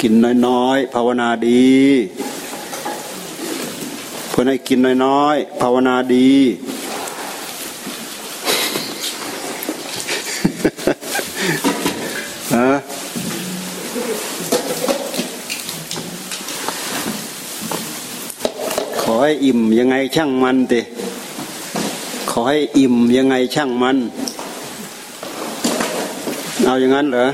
กินน้อยๆ ภาวนาดี เพื่อให้กินน้อยๆ ภาวนาดี ฮะขอให้อิ่มยังไงช่างมันเตขอให้อิ่มยังไงช่างมัน เอาอย่างนั้นเหรอ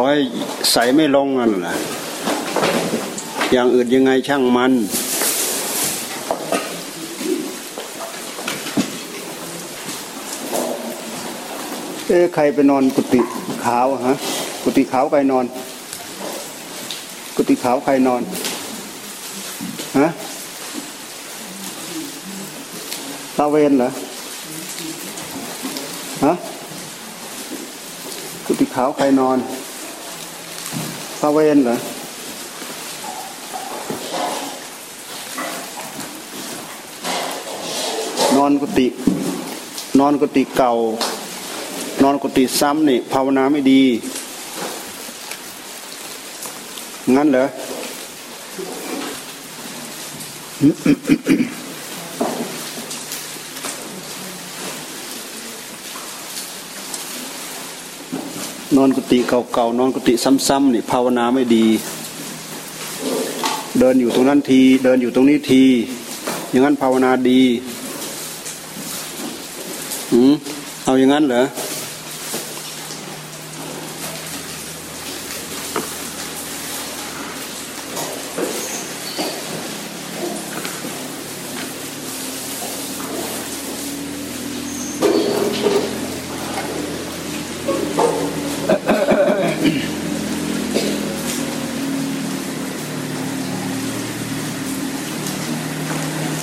อให้ใส่ไม่ลงนั่นแหละอย่างอื่นยังไงช่างมัน เอ๊ะใครไปนอนกุฏิขาวฮะ กุฏิขาวใครนอน กุฏิขาวใครนอนฮะตาเวนเหรอฮะกุฏิขาวใครนอน ตาเวนเหรอนอนกุฏินอนกุฏิเก่า นอนกุฏิซ้ำนี่ภาวนาไม่ดี งั้นเหรอ นอนกุฏิเก่าๆนอนกุฏิซ้ำๆนี่ภาวนาไม่ดี เดินอยู่ตรงนั้นที เดินอยู่ตรงนี้ที อย่างนั้นภาวนาดีอืมเอาอย่างนั้นเหรอ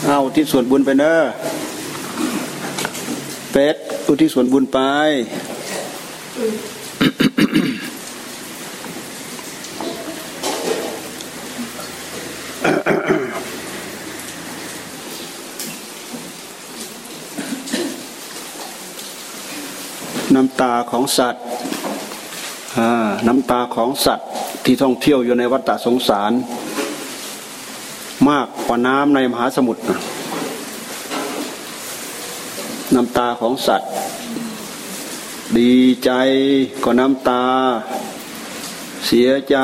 เอาที่ส่วนบุญไปเนอะเป็ดอุที่ส่วนบุญไปน้ำตาของสัตว์อ่าน้ำตาของสัตว์ที่ท่องเที่ยวอยู่ในวัฏสงสาร มากกว่าน้ำในมหาสมุทรน้ำตาของสัตว์ ดีใจก็น้ำตา เสียใจ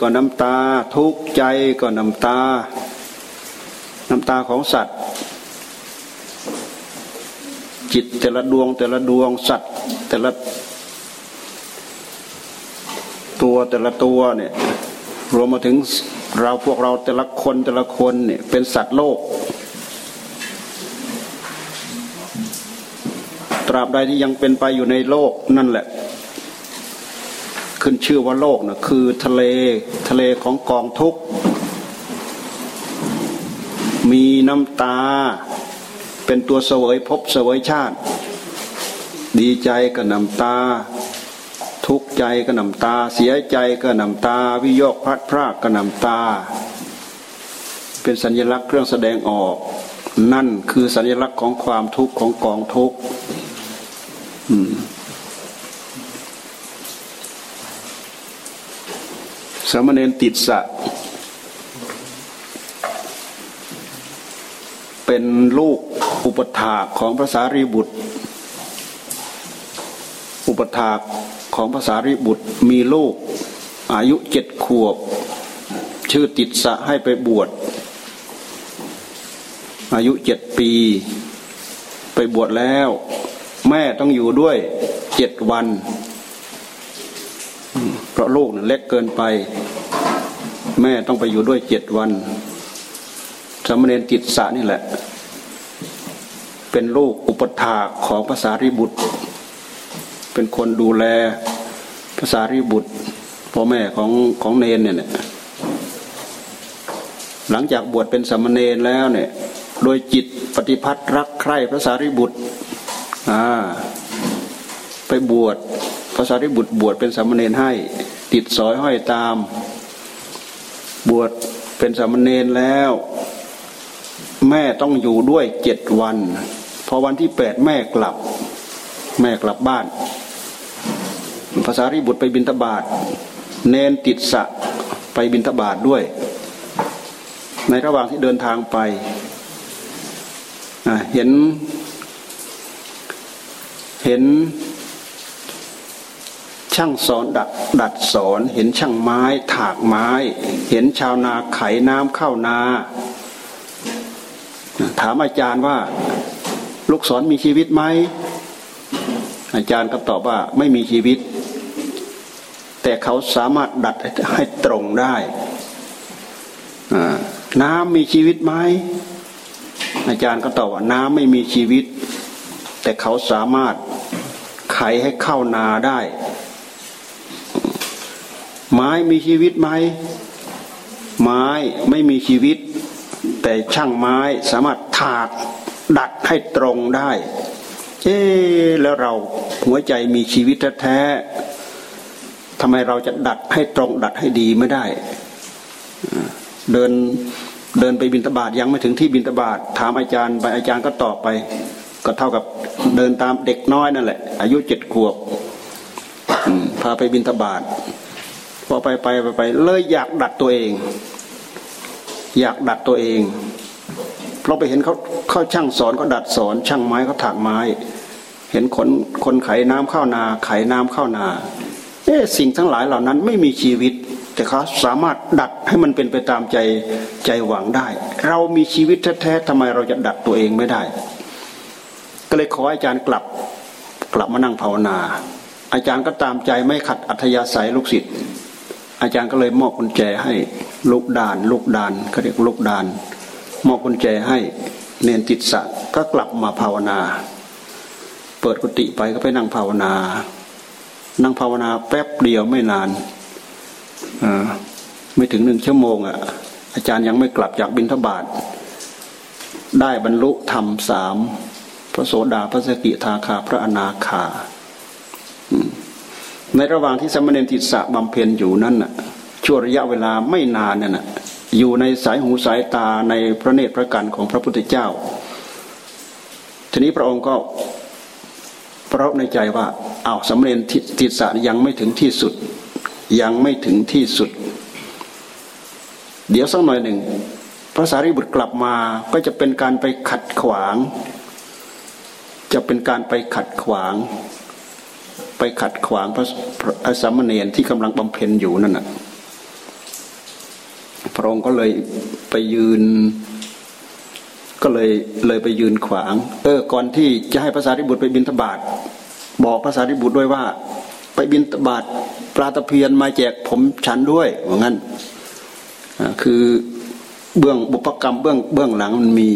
ก็น้ำตา ทุกข์ใจก็น้ำตา น้ำตาของสัตว์ จิตแต่ละดวงแต่ละดวงสัตว์ แต่ละตัวแต่ละตัวเนี่ยรวมมาถึง เราพวกเราแต่ละคนแต่ละคนเนี่ยเป็นสัตว์โลก ตราบใดที่ยังเป็นไปอยู่ในโลกนั่นแหละ ขึ้นชื่อว่าโลกนะคือทะเลทะเลของกองทุกข์มีน้ำตา เป็นตัวเสวยภพเสวยชาติ ดีใจกับน้ำตา ใจก็น้ำตา เสียใจก็น้ำตา วิโยคพลัดพรากก็น้ำตา เป็นสัญลักษณ์เครื่องแสดงออก นั่นคือสัญลักษณ์ของความทุกข์ของกองทุกข์สามเณรติดสะ เป็นลูกอุปถาของพระสารีบุตร อุปถาก ของภาษาริบุตรมีลูก อายุเจ็ดขวบ ชื่อติดสะให้ไปบวช อายุเจ็ดปี ไปบวชแล้ว แม่ต้องอยู่ด้วยเจ็ดวัน เพราะลูกเล็กเกินไป แม่ต้องไปอยู่ด้วยเจ็ดวันสามเณรติดสะนี่แหละ เป็นลูกอุปถาของภาษาริบุตร เป็นคนดูแลภาษาริบุตรพ่อแม่ของของเนนเนี่ยหลังจากบวชเป็นสามเณรแล้วเนี่ย โดยจิตปฏิพัทธ์รักใคร่พระสารีบุตรอ่าไปบวชพระสารีบุตรบวชเป็นสามเณรให้ ติดสอยห้อยตาม บวชเป็นสามเณรแล้ว แม่ต้องอยู่ด้วยเจ็ดวัน พอวันที่แปดแม่กลับ แม่กลับบ้าน ภาษาริบุตรไปบินทบาทเนนติดสะไปบินทบาทด้วย ในระหว่างที่เดินทางไปเห็น เห็น ช่างสอนดัดดัดสอนเห็นช่างไม้ ถากไม้ เห็นชาวนาไขน้ำเข้านา ถามอาจารย์ว่า ลูกศรมีชีวิตไหมอาจารย์ก็ตอบว่าไม่มีชีวิต แต่เขาสามารถดัดให้ตรงได้น้ำมีชีวิตไหมอาจารย์ก็ตอบว่าน้ำไม่มีชีวิต แต่เขาสามารถไขให้เข้านาได้ ไม้มีชีวิตไหมไม้ไม่มีชีวิต แต่ช่างไม้สามารถถากดัดให้ตรงได้ เอ๊แล้วเราหัวใจมีชีวิตแท้ ทำไมเราจะดัดให้ตรงดัดให้ดีไม่ได้ เดินเดินไปบินตบาทยังไม่ถึงที่บินตบาทถามอาจารย์ไปอาจารย์ก็ตอบไป ก็เท่ากับเดินตามเด็กน้อยนั่นแหละ อายุเจ็ดขวบพาไปบินตบาทพอไปไปไปไปเลยอยากดัดตัวเอง อยากดัดตัวเองเพราะไปเห็นเขาเข้าช่างสอนก็ดัดสอน ช่างไม้เขาถากไม้ เห็นคนคนไขน้ำเข้านา ไขน้ำเข้านา เอ๊สิ่งทั้งหลายเหล่านั้นไม่มีชีวิต แต่เขาสามารถดัดให้มันเป็นไปตามใจใจหวังได้ เรามีชีวิตแท้ๆทำไมเราจะดัดตัวเองไม่ได้ ก็เลยขออาจารย์กลับกลับมานั่งภาวนา อาจารย์ก็ตามใจไม่ขัดอัธยาศัยลูกศิษย์อาจารย์ก็เลยมอบกุญแจให้ลูกดาน ลูกดานเขาเรียกลูกดาน มอบกุญแจให้เนนติดสะก็กลับมาภาวนา เปิดกุฏิไปก็ไปนั่งภาวนา นั่งภาวนาแป๊บเดียวไม่นานไม่ถึงหนึ่งชั่วโมงอะ อาจารย์ยังไม่กลับจากบินทบาทได้บรรลุธรรมสามพระโสดาพระสกิทาคาพระอนาคา ในระหว่างที่สมณเณรติสะบำเพ็ญอยู่นั่นน่ะช่วงระยะเวลาไม่นานนั่นน่ะอยู่ในสายหูสายตาในพระเนตรพระกันของพระพุทธเจ้า ทีนี้พระองค์ก็ เพราะในใจว่าเอาสมณเณรติสะยังไม่ถึงที่สุด ยังไม่ถึงที่สุด เดี๋ยวสักหน่อยหนึ่งพระสารีบุตรกลับมาก็จะเป็นการไปขัดขวาง จะเป็นการไปขัดขวาง ไปขัดขวางพระพระสามเณรที่กำลังบำเพ็ญอยู่นั่นน่ะพระองค์ก็เลยไปยืน ก็เลยเลยไปยืนขวาง เออ ก่อนที่จะให้พระสารีบุตรไปบินทบาทบอกพระสารีบุตรด้วยว่า ไปบินทบาทปลาตะเพียนมาแจกผมฉันด้วยว่างั้นคือเบื้องบุพกรรมเบื้องเบื้องหลังมันมี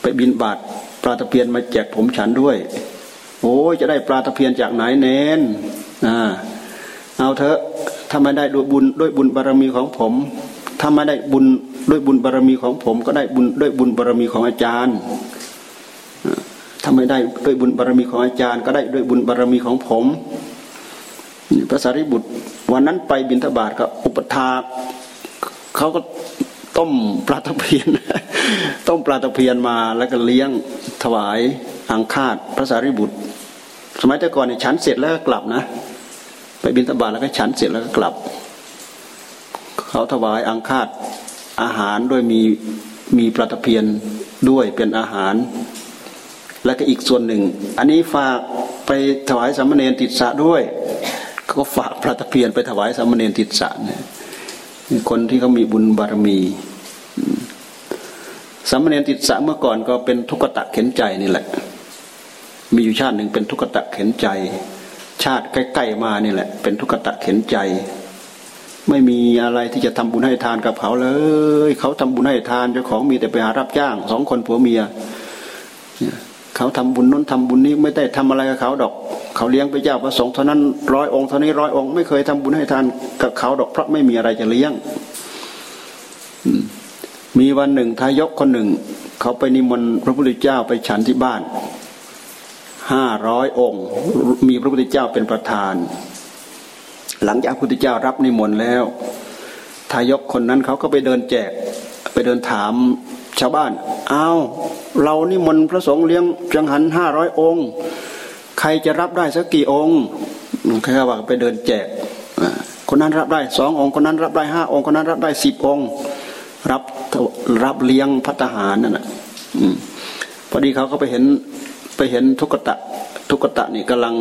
ไปบินบาทปลาตะเพียนมาแจกผมฉันด้วย โอ้จะได้ปลาตะเพียนจากไหนเน้นอ่าเอาเถอะถ้าไม่ได้ด้วยบุญด้วยบุญบารมีของผมถ้าไม่ได้บุญ ด้วยบุญบารมีของผมก็ได้บุญด้วยบุญบารมีของอาจารย์ถ้าไม่ได้ด้วยบุญบารมีของอาจารย์ ก็ได้ด้วยบุญบารมีของผมพระสารีบุตรวันนั้นไปบินทบาทกับอุปถาเขาก็ต้มปลาตะเพียน ต้มปลาตะเพียนมาแล้วก็เลี้ยงถวายอังคาดพระสารีบุตร สมัยแต่ก่อนเนี่ยฉันเสร็จแล้วก็กลับนะ ไปบินทบาทแล้วก็ฉันเสร็จแล้วก็กลับ เขาถวายอังคาด อาหารด้วยมีมีปลาตะเพียนด้วยเป็นอาหาร แล้วก็อีกส่วนหนึ่ง อันนี้ฝากไปถวายสามเณรติดสะด้วยก็ฝากพระตะเพียนไปถวายสามเณรติดสรเนี่ยคนที่เขามีบุญบารมีสามเณรติดสะเมื่อก่อนก็เป็นทุกขตะเข็นใจนี่แหละ มีอยู่ชาติหนึ่งเป็นทุกขตะเข็นใจ ชาติใกล้ๆมานี่แหละ เป็นทุกขตะเข็นใจ ไม่มีอะไรที่จะทำบุญให้ทานกับเขาเลย เขาทำบุญให้ทานเจ้าของมีแต่ไปหารับจ้างสองคนผัวเมียเขาทำบุญน้นทำบุญนี้ไม่ได้ทำอะไรกับเขาดอก เขาเลี้ยงพระเจ้าพระสงฆ์เท่านั้นร้อยองค์เท่านี้ร้อยองค์ไม่เคยทำบุญให้ทานกับเขาดอกเพราะไม่มีอะไรจะเลี้ยงมีวันหนึ่งทายกคนหนึ่ง เขาไปนิมนต์พระพุทธเจ้าไปฉันที่บ้านห้าร้อยองค์ มีพระพุทธเจ้าเป็นประธาน หลังจากพุทธเจ้ารับนิมนต์แล้ว ทายกคนนั้นเขาก็ไปเดินแจกไปเดินถามชาวบ้านอ้าวเรานิมนต์พระสงฆ์เลี้ยงจังหันห้าร้อยองค์ ใครจะรับได้สักกี่องค์แค่ว่าไปเดินแจกคนนั้นรับได้สององค์คนนั้นรับได้ห้าองค์คนนั้นรับได้สิบองค์รับรับเลี้ยงพัฒหารนั่นแหละพอดีเขาก็ไปเห็นไปเห็นทุกตะ ทุกตะนี่กำลัง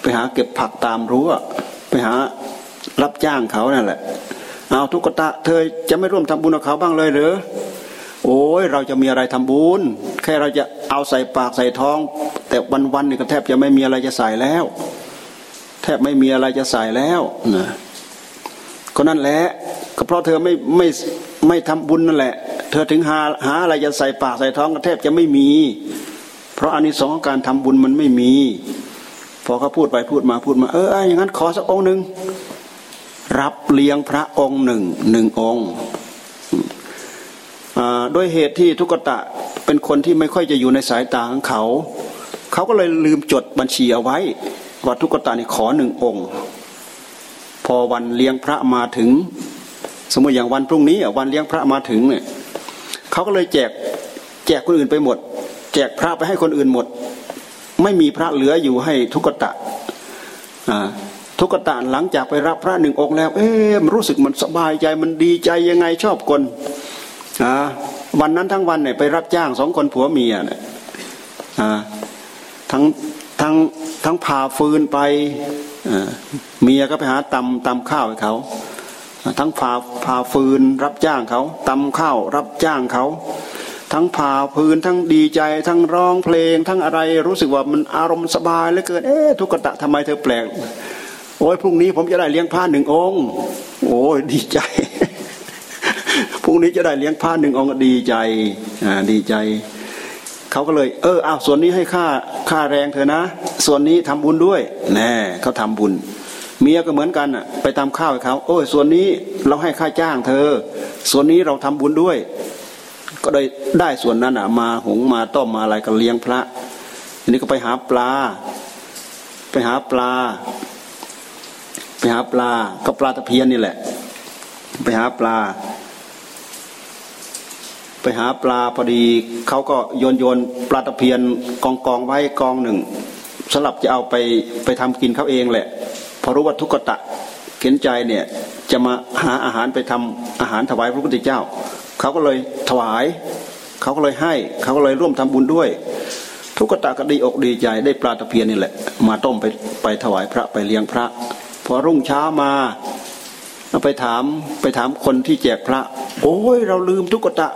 ไปหาเก็บผักตามรั้ว ไปหารับจ้างเขานั่นแหละ เอาทุกตะ เธอจะไม่ร่วมทำบุญกับเขาบ้างเลยหรือโอ้ยเราจะมีอะไรทำบุญแค่เราจะเอาใส่ปากใส่ท้อง แต่วันวันนี่ก็แทบจะไม่มีอะไรจะใส่แล้ว แทบไม่มีอะไรจะใส่แล้วนะก็นั่นแหละก็เพราะเธอไม่ไม่ไม่ทำบุญนั่นแหละ เธอถึงหาหาอะไรจะใส่ปากใส่ท้องก็แทบจะไม่มี เพราะอันนี้สองการทำบุญมันไม่มี พอเขาพูดไปพูดมาพูดมา เอออย่างนั้นขอสักองค์หนึ่งรับเลี้ยงพระองค์หนึ่งหนึ่งองค์ด้วยเหตุที่ทุกตะเป็นคนที่ไม่ค่อยจะอยู่ในสายตาของเขา เขาก็เลยลืมจดบัญชีเอาไว้ ว่าทุกตะนี่ขอหนึ่งองค์ พอวันเลี้ยงพระมาถึง สมมติอย่างวันพรุ่งนี้วันเลี้ยงพระมาถึงเนี่ยเขาก็เลยแจกแจกคนอื่นไปหมด แจกพระไปให้คนอื่นหมด ไม่มีพระเหลืออยู่ให้ทุกตะทุกตะหลังจากไปรับพระหนึ่งองค์แล้ว เอ๊ะมันรู้สึกมันสบายใจมันดีใจยังไงชอบคนวันนั้นทั้งวันเนี่ยไปรับจ้างสองคนผัวเมียเนี่ยทั้งทั้งทั้งพาฟืนไปเมียก็ไปหาตำตำข้าวให้เขาทั้งพาพาฟืนรับจ้างเขาตำข้าวรับจ้างเขา ทั้งพาฟืนทั้งดีใจ ทั้งร้องเพลง ทั้งอะไรรู้สึกว่ามันอารมณ์สบายเหลือเกินเอ๊ะทุกตะทำไมเธอแปลกโอ้ยพรุ่งนี้ผมจะได้เลี้ยงพระหนึ่งองค์ โอ้ยดีใจพรุ่งนี้จะได้เลี้ยงพระหนึ่งองค์ดีใจอ่าดีใจเขาก็เลย เอออ้าวส่วนนี้ให้ค่าค่าแรงเธอนะ ส่วนนี้ทำบุญด้วยแน่เขาทำบุญเมียก็เหมือนกันอะไปตามข้าวให้เขาโอ้ยส่วนนี้เราให้ค่าจ้างเธอ ส่วนนี้เราทำบุญด้วย ก็ได้ได้ส่วนนั้นอะมาหงมาต้มมาอะไรก็เลี้ยงพระทีนี้ก็ไปหาปลา ไปหาปลา ไปหาปลาก็ปลาตะเพียนนี่แหละ ไปหาปลา ไปหาปลาพอดีเขาก็โยนโยนปลาตะเพียนกองกองไว้กองหนึ่งสลับจะเอาไปไปทำกินเขาเองแหละ พอรู้ว่าทุกตะเข็นใจเนี่ยจะมาหาอาหารไปทำอาหารถวายพระพุทธเจ้า เขาก็เลยถวาย เขาก็เลยให้ เขาก็เลยร่วมทำบุญด้วย ทุกตะก็ดีอกดีใจได้ปลาตะเพียนนี่แหละ มาต้มไปไปถวายพระไปเลี้ยงพระ พอรุ่งเช้ามาไปถามไปถามคนที่แจกพระ โอ้ยเราลืมทุกตะ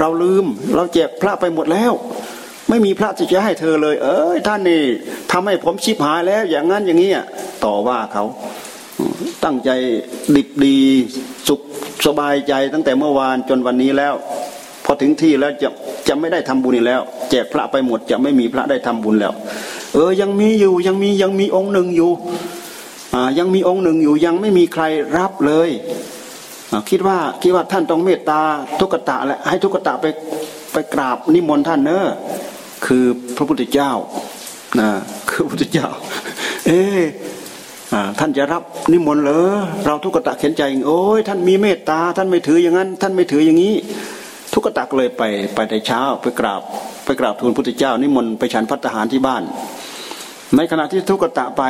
เราลืม เราแจกพระไปหมดแล้ว ไม่มีพระที่จะให้เธอเลย เอ้ยท่านนี่ทำให้ผมชิบหายแล้ว อย่างนั้นอย่างนี้ต่อว่าเขา ตั้งใจดิบดีสุขสบายใจตั้งแต่เมื่อวานจนวันนี้แล้ว พอถึงที่แล้วจะจะไม่ได้ทำบุญอีกแล้ว แจกพระไปหมดจะไม่มีพระได้ทำบุญแล้ว เออยังมีอยู่ยังมียังมีองค์หนึ่งอยู่อ่ายังมีองค์หนึ่งอยู่ยังไม่มีใครรับเลยคิดว่าคิดว่าท่านต้องเมตตาทุกตะแหละให้ทุกตะไปไปกราบนิมนต์ท่านเนอะคือพระพุทธเจ้านะคือพระพุทธเจ้า เอ๊ ท่านจะรับนิมนต์เหรอเราทุกตะเข็นใจโอ้ยท่านมีเมตตา ท่านไม่ถืออย่างนั้น ท่านไม่ถืออย่างนี้ ทุกตะเลยไปไปในเช้าไปกราบ ไปกราบทูลพุทธเจ้านิมนต์ไปฉันพัฒหารที่บ้าน ในขณะที่ทุกตะไป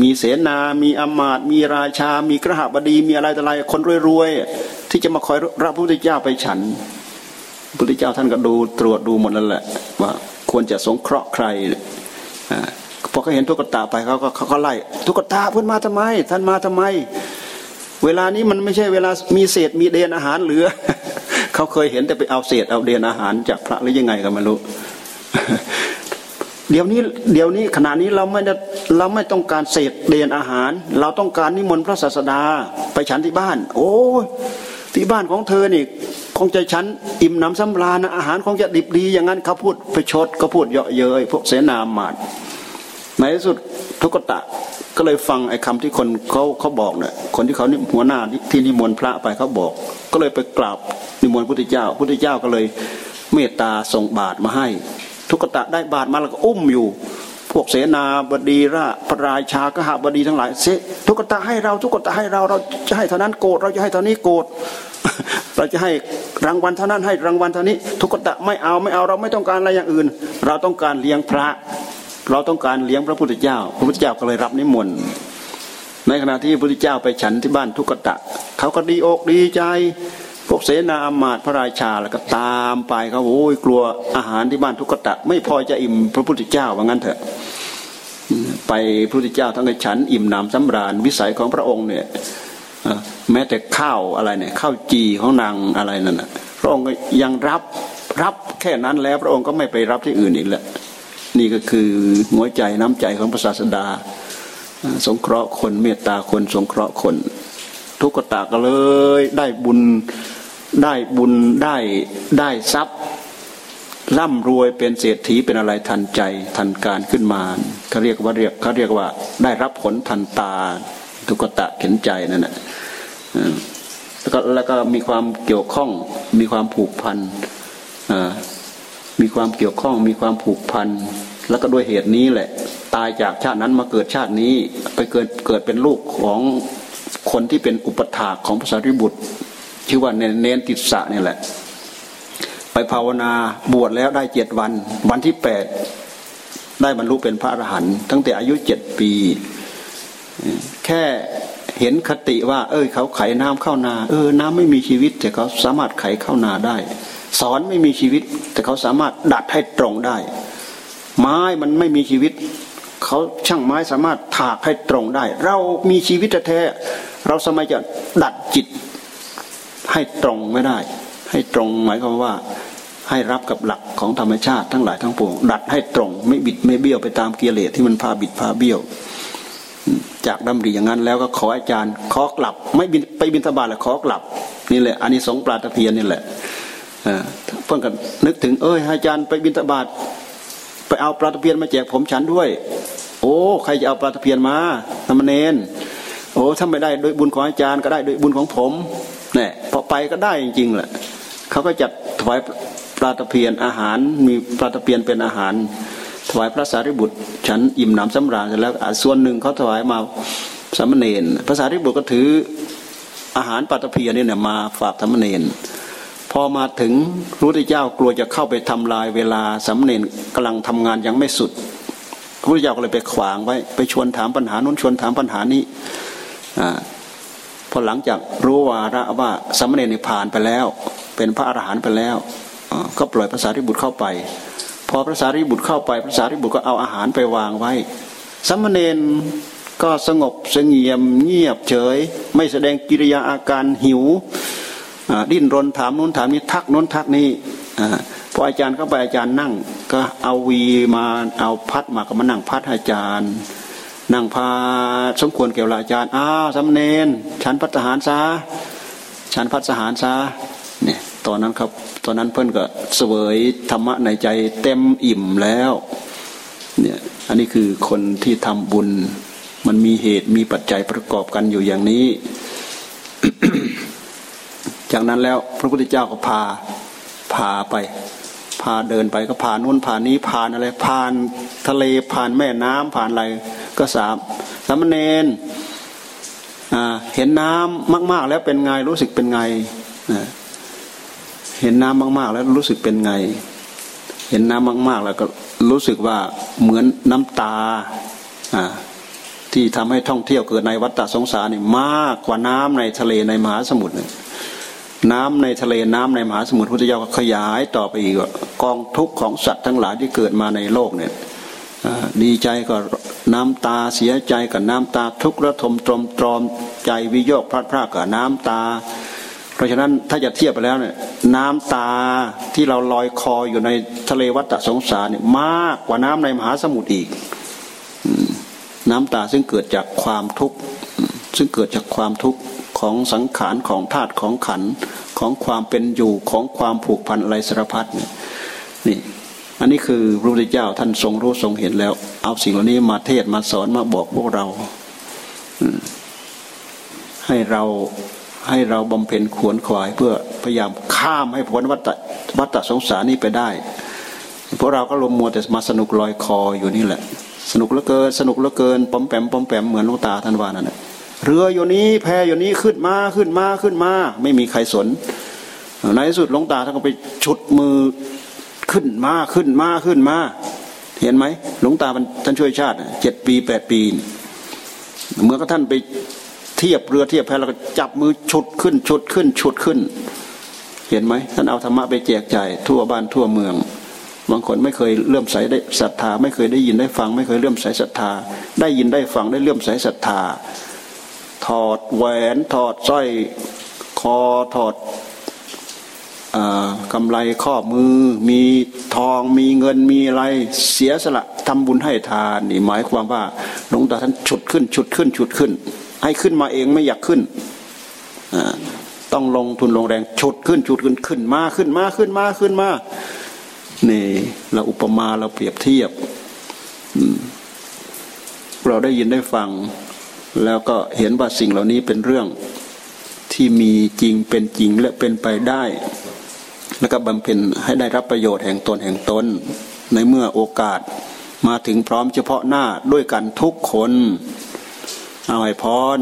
มีเสนา มีอมาตมีราชา มีกระหบดี มีอะไรต่ออะไร คนรวยๆ ที่จะมาคอยรับพระพุทธเจ้าไปฉัน พระพุทธเจ้าท่านก็ดูตรวจดูหมดนั่นแหละว่าควรจะสงเคราะห์ใคร พอเขาเห็นทุกตาไปเขาก็เขาก็ไล่ทุกตาเพื่อนมาทำไม ท่านมาทำไม เวลานี้มันไม่ใช่เวลามีเศษมีเดนอาหารเหลือเขาเคยเห็นแต่ไปเอาเศษเอาเดนอาหารจากพระหรือยังไงก็ไม่รู้เดี๋ยวนี้เดี๋ยวนี้ขณะนี้เราไม่ได้เราไม่ต้องการเศษเดนอาหาร เราต้องการนิมนต์พระศาสดาไปฉันที่บ้าน โอ้ที่บ้านของเธอนี่คงจะฉันอิ่มน้ำสำราญนะอาหารคงจะดิบดีอย่างนั้นเขาพูดไปชดก็พูดเยาะเย้ยพวกเสนาหมาด ในที่สุดทุกตะก็เลยฟังไอ้คาที่คนเขาเขาบอกเนี่ยคนที่เขานี่หัวหน้าที่นิมนต์พระไปเขาบอก ก็เลยไปกราบนิมนต์พุทธเจ้าพุทธเจ้าก็เลยเมตตาส่งบาตรมาให้ ทุกตะได้บาทมาแล้วก็อุ้มอยู่ พวกเสนาบดีราพระราชากหาบดีทั้งหลายเสทุกตะให้เราทุกตะให้เราเราจะให้เท่านั้นโกรธเราจะให้เท่านี้โกรธเราจะให้รางวัลเท่านั้นให้รางวัลเท่านี้ ทุกตะไม่เอาไม่เอาเราไม่ต้องการอะไรอย่างอื่น เราต้องการเลี้ยงพระ เราต้องการเลี้ยงพระพุทธเจ้า พระพุทธเจ้าก็เลยรับนิมนต์ในขณะที่พระพุทธเจ้าไปฉันที่บ้านทุกตะ เขาก็ดีอกดีใจ พวกเสนาอมาตพระราชาแล้วก็ตามไปเขาโอ้ยกลัวอาหารที่บ้านทุกตะ ไม่พอจะอิ่มพระพุทธเจ้าว่างั้นเถอะ ไปพระพุทธเจ้าทั้งในฉันอิ่มหนำสำราญวิสัยของพระองค์เนี่ยแม้แต่ข้าวอะไรเนี่ยข้าวจีของนางอะไรนั่นนะพระองค์ยังรับรับแค่นั้นแล้วพระองค์ก็ไม่ไปรับที่อื่นอีกแล้ว นี่ก็คือหัวใจน้ำใจของพระศาสดา สงเคราะห์คนเมตตาคนสงเคราะห์คน ทุกตาก็เลยได้บุญได้บุญได้ได้ทรัพย์ร่ำรวยเป็นเศรษฐีเป็นอะไรทันใจทันการขึ้นมาเขาเรียกว่าเรียกเขาเรียกว่าได้รับผลทันตาทุกตะเห็นใจนั่นแหละแล้วก็แล้วก็มีความเกี่ยวข้องมีความผูกพันอ่า มีความเกี่ยวข้องมีความผูกพัน แล้วก็ด้วยเหตุนี้แหละ ตายจากชาตินั้นมาเกิดชาตินี้ไปเกิดเกิดเป็นลูกของคนที่เป็นอุปถาของพระสารีบุตร ชื่อว่าเนนติสะนี่แหละ ไปภาวนาบวชแล้วได้เจ็ดวัน วันที่แปดได้บรรลุเป็นพระอรหันต์ตั้งแต่อายุเจ็ดปี แค่เห็นคติว่า เอ้ยเขาไขน้ำเข้านา เออ น้ำไม่มีชีวิต แต่เขาสามารถไขเข้านาได้ สอนไม่มีชีวิต แต่เขาสามารถดัดให้ตรงได้ ไม้มันไม่มีชีวิต เขาช่างไม้สามารถถากให้ตรงได้ เรามีชีวิตแท้เราสมัยจะดัดจิต ให้ตรงไม่ได้ ให้ตรงหมายความว่าให้รับกับหลักของธรรมชาติทั้งหลายทั้งปวงดัดให้ตรงไม่บิดไม่เบี้ยวไปตามกิเลสที่มันพาบิดพาเบี้ยว จากดำริอย่างนั้นแล้วก็ขออาจารย์ขอกลับ ไม่บินไปบินทบาทแหละขอกลับนี่แหละอันนี้สงปลาตะเพียนนี่แหละ เพื่อนกันนึกถึง เอ้ยอาจารย์ไปบินทบาทไปเอาปลาตะเพียนมาแจกผมฉันด้วย โอ้ใครจะเอาปลาตะเพียนมาทำเนนโอ้ถ้าไม่ได้โดยบุญของอาจารย์ก็ได้โดยบุญของผมเนี่ยพอไปก็ได้จริงๆแหละเขาก็จัดถวายปลาตะเพียนอาหาร มีปลาตะเพียนเป็นอาหารถวายพระสารีบุตร ฉันอิ่มหนำสำราญเสร็จแล้วส่วนหนึ่งเขาถวายมาสามเณรพระสารีบุตรก็ถืออาหารปลาตะเพียนนี่เนี่ยมาฝากสามเณร พอมาถึงพระพุทธเจ้ากลัวจะเข้าไปทำลายเวลาสามเณรกำลังทำงานยังไม่สุดพระพุทธเจ้าก็เลยไปขวางไว้ไปชวนถามปัญหานู้นชวนถามปัญหานี้อพอหลังจากรู้วาระว่าสามเณรผ่านไปแล้ว เป็นพระอรหันต์ไปแล้วก็ปล่อยภาษาริบุตรเข้าไป พอภาษาริบุตรเข้าไปภาษาริบุตรก็เอาอาหารไปวางไว้สัมเณรก็สงบสงเงียมเงียบเฉย ไม่แสดงกิริยาอาการหิว ดิ้นรนถามนู้นถามนี้ทักนู้นทักนี้พออาจารย์เข้าไปอาจารย์นั่ง ก็เอาวีมาเอาพัดมาก็มานั่งพัดอาจารย์นั่งพาสมควรเกี่ยวลาอาจารย์อ้าวสัมเณรฉันพัฒหารซาฉันพัฒหารซาเนี่ยตอนนั้นครับตอนนั้นเพื่อนก็เสวยธรรมะในใจเต็มอิ่มแล้วเนี่ยอันนี้คือคนที่ทำบุญมันมีเหตุมีปัจจัยประกอบกันอยู่อย่างนี้ จากนั้นแล้วพระพุทธเจ้าก็พาพาไป พาเดินไปก็ผ่านนู้นผ่านนี้ผ่านอะไรผ่านทะเลผ่านแม่น้ำผ่านอะไรก็สามสามเณรเห็นน้ำมาก ๆ แล้วเป็นไงรู้สึกเป็นไงเห็นน้ำมาก ๆ แล้วรู้สึกเป็นไง เห็นน้ำมาก ๆ แล้วก็รู้สึกว่าเหมือนน้ำตาอ่าที่ทำให้ท่องเที่ยวเกิดในวัฏสงสารนี่มากกว่าน้ำในทะเลในมหาสมุทรน้ น้ำในทะเลน้ำในมหาสมุทรพุทธเจ้าก็ขยายต่อไปอีกกองทุกข์ของสัตว์ทั้งหลายที่เกิดมาในโลกเนี่ยดีใจก็น้ำตาเสียใจกับน้ำตาทุกข์ระทมตรมตรอมใจวิโยคพลาดพลาดกับน้ำตา เพราะฉะนั้นถ้าจะเทียบไปแล้วเนี่ยน้ำตาที่เราลอยคออยู่ในทะเลวัฏสงสารเนี่ยมากกว่าน้ำในมหาสมุทรอีกน้ำตาซึ่งเกิดจากความทุกข์ซึ่งเกิดจากความทุกข์ ของสังขารของธาตุของขันของความเป็นอยู่ของความผูกพันอะไรสารพัดเนี่ยนี่อันนี้คือพระพุทธเจ้าท่านทรงรู้ทรงเห็นแล้ว เอาสิ่งเหล่านี้มาเทศมาสอนมาบอกพวกเราให้เราให้เราบำเพ็ญขวนขวาย เพื่อพยายามข้ามให้พ้นวัฏวัฏสงสารนี้ไปได้พวกเราก็ลมมัวแต่มาสนุกลอยคออยู่นี่แหละ สนุกเหลือเกินสนุกเหลือเกินปอมแปมปอมแปมเหมือนลูกตาท่านว่านั่นแหละ เรืออยู่นี้แพอยู่นี้ขึ้นมาขึ้นมาขึ้นมา ไม่มีใครสนในที่สุดลงตาท่านก็ไปชุดมือขึ้นมาขึ้นมาขึ้นมา เห็นไหมหลวงตาท่านช่วยชาติเจ็ดปีแปดปี เมื่อก็ท่านไปเทียบเรือเทียบแพแล้วก็จับมือฉุดขึ้นฉุดขึ้นฉุดขึ้น เห็นไหมท่านเอาธรรมะไปแจกจ่ายทั่วบ้านทั่วเมืองบางคนไม่เคยเลื่อมใสได้ศรัทธา ไม่เคยได้ยินได้ฟัง ไม่เคยเลื่อมใสศรัทธา ได้ยินได้ฟังได้เลื่อมใสศรัทธา ถอดแหวนถอดสร้อยคอถอดกำไรข้อมือ มีทองมีเงินมีอะไรเสียสละทำบุญให้ทานนี่หมายความว่าหลวงตาท่านฉุดขึ้นฉุดขึ้นฉุดขึ้น ให้ขึ้นมาเองไม่อยากขึ้นต้องลงทุนลงแรงฉุดขึ้นฉุดขึ้นขึ้นมาขึ้นมาขึ้นมาขึ้นมานี่เราอุปมาเราเปรียบเทียบเราได้ยินได้ฟัง แล้วก็เห็นว่าสิ่งเหล่านี้เป็นเรื่องที่มีจริงเป็นจริงและเป็นไปได้ แล้วก็บำเพ็ญให้ได้รับประโยชน์แห่งตนแห่งตน ในเมื่อโอกาสมาถึงพร้อมเฉพาะหน้าด้วยกันทุกคน เอาให้พร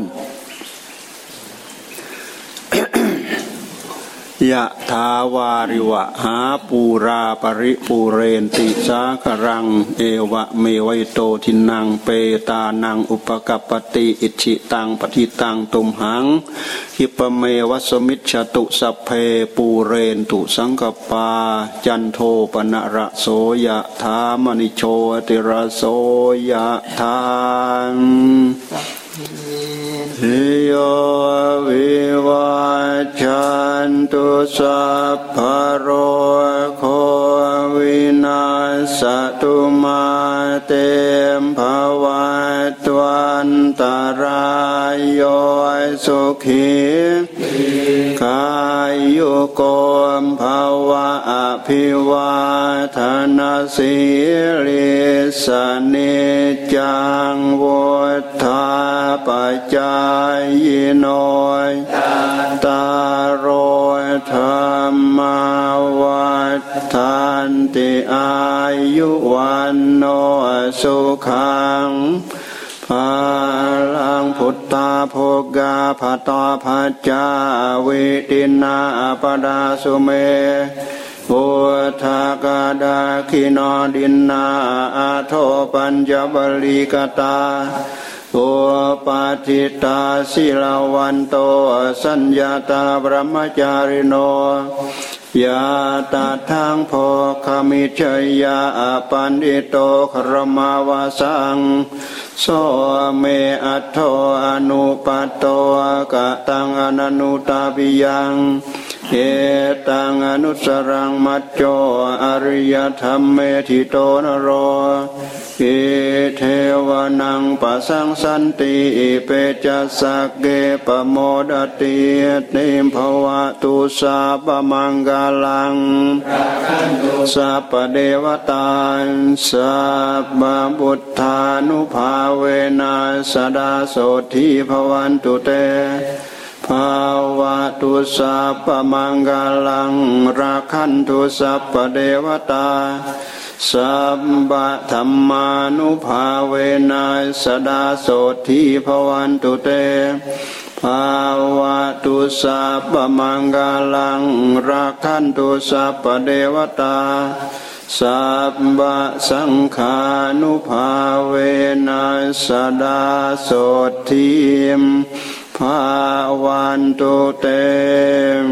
ยะทาวาริวะหาปูราปริปูเรนติสาครัง เอวะเมวัยโตทินังเปตานังอุปกัปติอิชิตังปฏิตังตุมหังหิปเมวัสมิชตุสัพเพปูเรนตุสังกปา จันโทปนระโสยะธามณิโชติระโสยะธาม หิโยวิวัชันตุสัพพโรโควินาสตุมาเตมภวัตวันตารายโยสุขีกายโยโกมภาวะอภิวาทนาสิริสนิจังวุ ฒาปัจจายโนตารธรรมวัฏทานติอายุวันโนสุขังพาลังพุทธาโภกาภาตาภัจจาวิตินาปดาสุเมพุทธากาดาคินอดินนาอาโทปัญจบริกตา อปาทิตาสิลาวันโตสัญญาตาบรมจาริโนยาตาทางโพคามิชยาปันอิโตครมาวาสังโสเมอัตโทอนุปัตโตกะตังอนันุตาปิยัง เอตังอนุสรังมัจโจอริยธรรมเมธิโตนโรเอเทวนังปัสังสันติเปจัสสกเกปโมดติเตมภวะตุสาปมังกาลังสัพเดวตาสัพบุตธานุภาเวนัสดาโสทีภวันตุเต ภาวะตุสัพมังกาลังราคันตุสัพเดวตาสัมบะธรรมานุภาเวนัสดาโสทีภวันตุเตภาวะตุสัพมังกาลังราคันตุสัพเดวตาสัพบะสังขานุภาเวนัสดาโสที ภาวันตุเตม